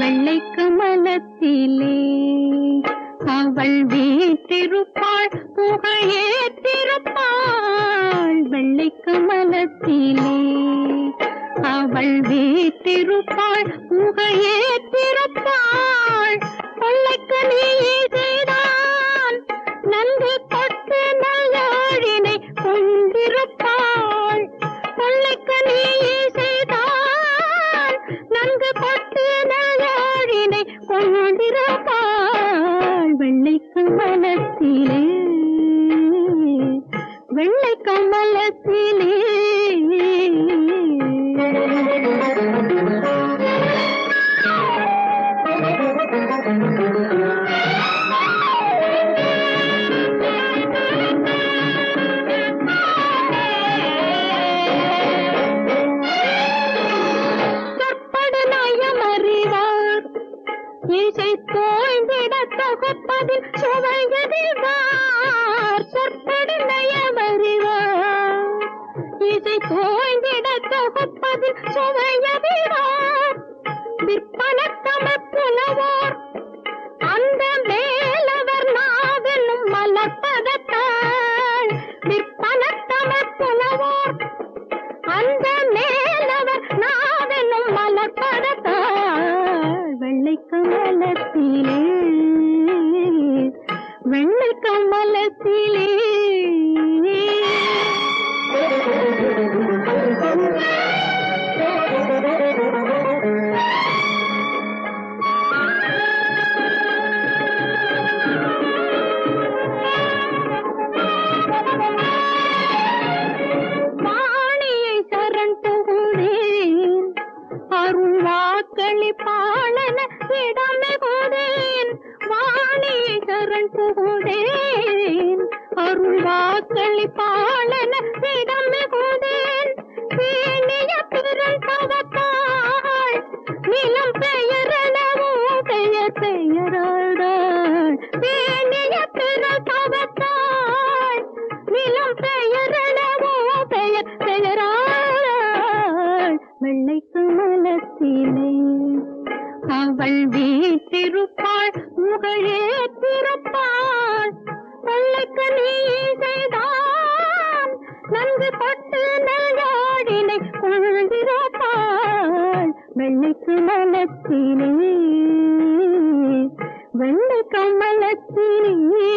வெள்ளை கமலத்திலே அவள் வீற்றிருப்பாள் புகையேற்றிருப்பாள் வெள்ளை கமலத்திலே அவள் வீற்றிருப்பாள் புகையேற்றிருப்பாள் கொள்ளைக்கு நீ செய்தான். நன்கு கொட்டு நல்லாழினை கொண்டிருப்பாள் கொள்ளைக்கு நீ செய்தான். நன்கு கொட்டு நல்லாழினை கொண்டிருப்பாள் வெள்ளைக்கு மனத்திலே வெள்ளை கமலத்திலே இசை போய்விட தொகுப்பதில் சுவையறிவார் சொற்படுமையவறிவார் இசை போய்விட தொகுப்பதில் சுவையறிவார் விற்பனத்தம கமலத்திலே வெள்ளை கமலத்திலே வாணியை வாணியை சரண் புகுந்தேன் அருள் வாக்களி பாலன இடமிகுதேன் பேணிய பிறன் பவத்தாள் நிலம் பெயரெனவும் பெயர் பெயராடாள் பேணிய பிறன் பவத்தாள் நிலம் பெயரெனவோ பெயர் பெயராள் வெள்ளை கமலத்திலே அவள் வீற்றிருப்பாள் புகழே திறப்பாள் பள்ளக்கு நீ செய்தான். நன்கு பட்டு நல்லாடினை கொள்கிறப்பாள் வெள்ளைக்கு கமலத்திலே வெள்ளை கமலத்திலே